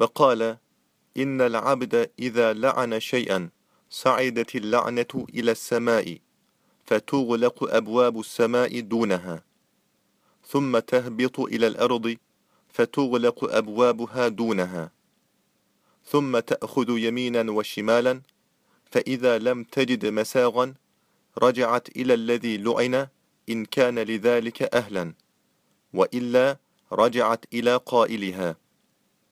وقال إن العبد إذا لعن شيئا صعدت اللعنة إلى السماء فتغلق أبواب السماء دونها ثم تهبط إلى الأرض فتغلق أبوابها دونها ثم تأخذ يمينا وشمالا فإذا لم تجد مساغا رجعت إلى الذي لعن إن كان لذلك أهلا وإلا رجعت إلى قائلها.